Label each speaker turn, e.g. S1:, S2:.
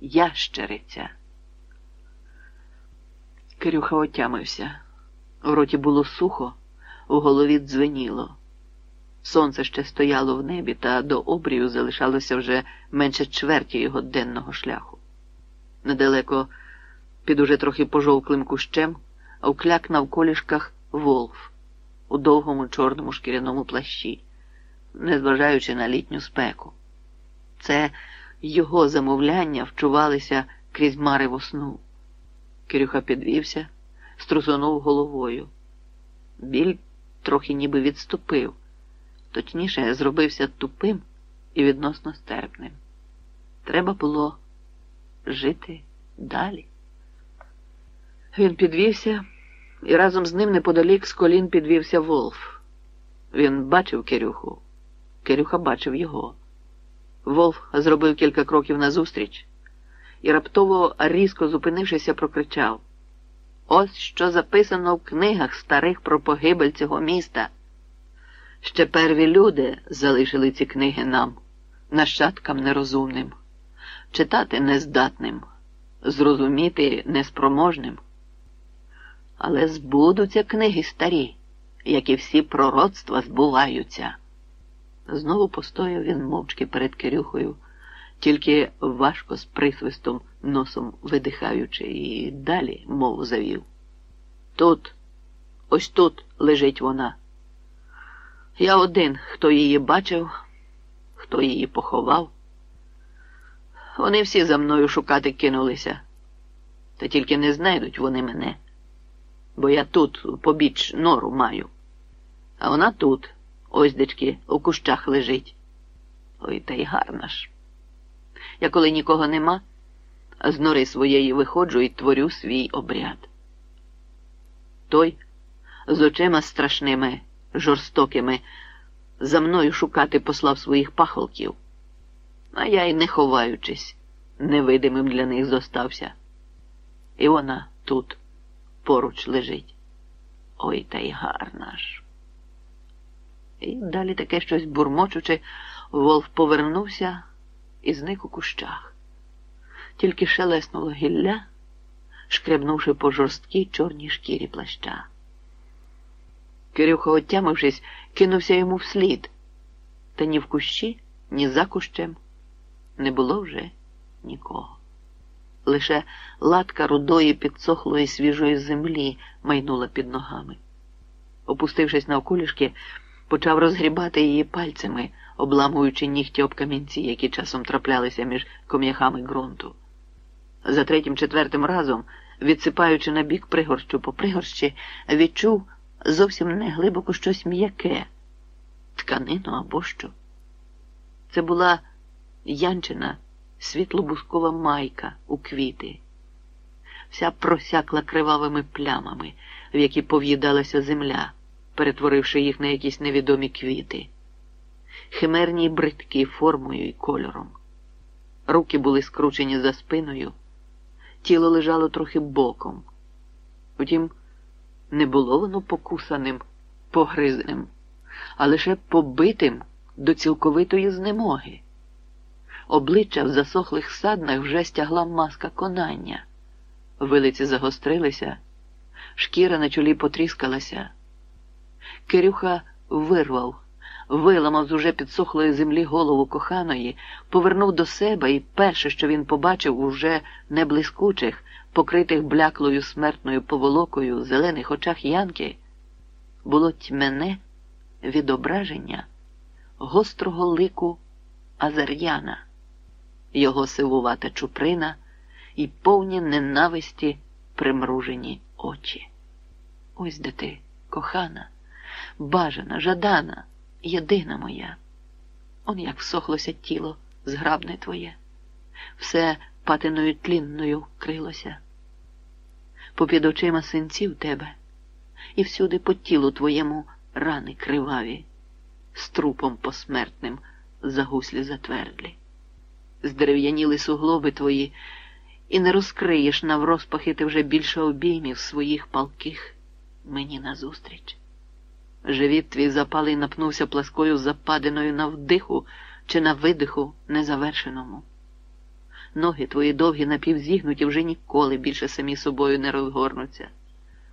S1: ящериця. Кирюха отямився. В роті було сухо, у голові дзвеніло. Сонце ще стояло в небі, та до обрію залишалося вже менше чверті його денного шляху. Недалеко, під уже трохи пожовклим кущем, вкляк на вколішках волф у довгому чорному шкіряному плащі, незважаючи на літню спеку. Це його замовляння вчувалися крізь мареву сну. Кирюха підвівся, струсонув головою. Біль трохи ніби відступив, точніше, зробився тупим і відносно стерпним. Треба було жити далі. Він підвівся, і разом з ним неподалік з колін підвівся Волф. Він бачив Кирюху. Кирюха бачив його. Волф зробив кілька кроків назустріч і раптово, різко зупинившися, прокричав Ось що записано в книгах старих про погибель цього міста. Ще перві люди залишили ці книги нам, нащадкам нерозумним, читати нездатним, зрозуміти неспроможним. Але збудуться книги старі, як і всі пророцтва збуваються. Знову постояв він мовчки перед Кирюхою, тільки важко з присвистом носом видихаючи, і далі мову завів. Тут, ось тут лежить вона. Я один, хто її бачив, хто її поховав. Вони всі за мною шукати кинулися, та тільки не знайдуть вони мене, бо я тут побіч нору маю, а вона тут, ось дечки, у кущах лежить. Ой, та й гарна ж. Я коли нікого нема, з нори своєї виходжу і творю свій обряд. Той з очима страшними, жорстокими, за мною шукати послав своїх пахолків, а я й не ховаючись, невидимим для них зостався. І вона тут поруч лежить. Ой, та й гарна ж. І далі таке щось бурмочучи, Волф повернувся і зник у кущах. Тільки шелеснуло гілля, шкребнувши по жорсткій чорній шкірі плаща. Кирюха, отямившись, кинувся йому вслід, та ні в кущі, ні за кущем не було вже нікого. Лише латка рудої підсохлої свіжої землі майнула під ногами. Опустившись навколішки, почав розгрібати її пальцями, обламуючи нігті об камінці, які часом траплялися між ком'яхами ґрунту. За третім четвертим разом, відсипаючи на бік пригорщу по пригорщі, відчув зовсім не глибоко щось м'яке, тканину або що. Це була янчина світлобускова майка у квіти, вся просякла кривавими плямами, в які пов'їдалася земля, перетворивши їх на якісь невідомі квіти, химерні й бридкі формою і кольором. Руки були скручені за спиною, тіло лежало трохи боком. Втім, не було воно покусаним, погризеним, а лише побитим до цілковитої знемоги. Обличчя в засохлих саднах вже стягла маска конання, вилиці загострилися, шкіра на чолі потріскалася. Кирюха вирвав, виламав з уже підсохлої землі голову коханої, повернув до себе, і перше, що він побачив, уже не блискучих, покритих бляклою смертною поволокою зелених очах Янки, було тьмене відображення гострого лику Азар'яна, його сивувата чуприна і повні ненависті примружені очі. Ось де ти, кохана, бажана, жадана, єдина моя. Он як всохлося тіло зграбне твоє, все патиною тлінною крилося. Попід очима синців тебе, і всюди по тілу твоєму рани криваві, з трупом посмертним загуслі затвердлі. Здерев'яніли суглоби твої, і не розкриєш наврозпахи ти вже більше обіймів своїх палких мені назустріч. Живіт твій запалий напнувся пласкою западиною на вдиху чи на видиху незавершеному. Ноги твої довгі напівзігнуті вже ніколи більше самі собою не розгорнуться.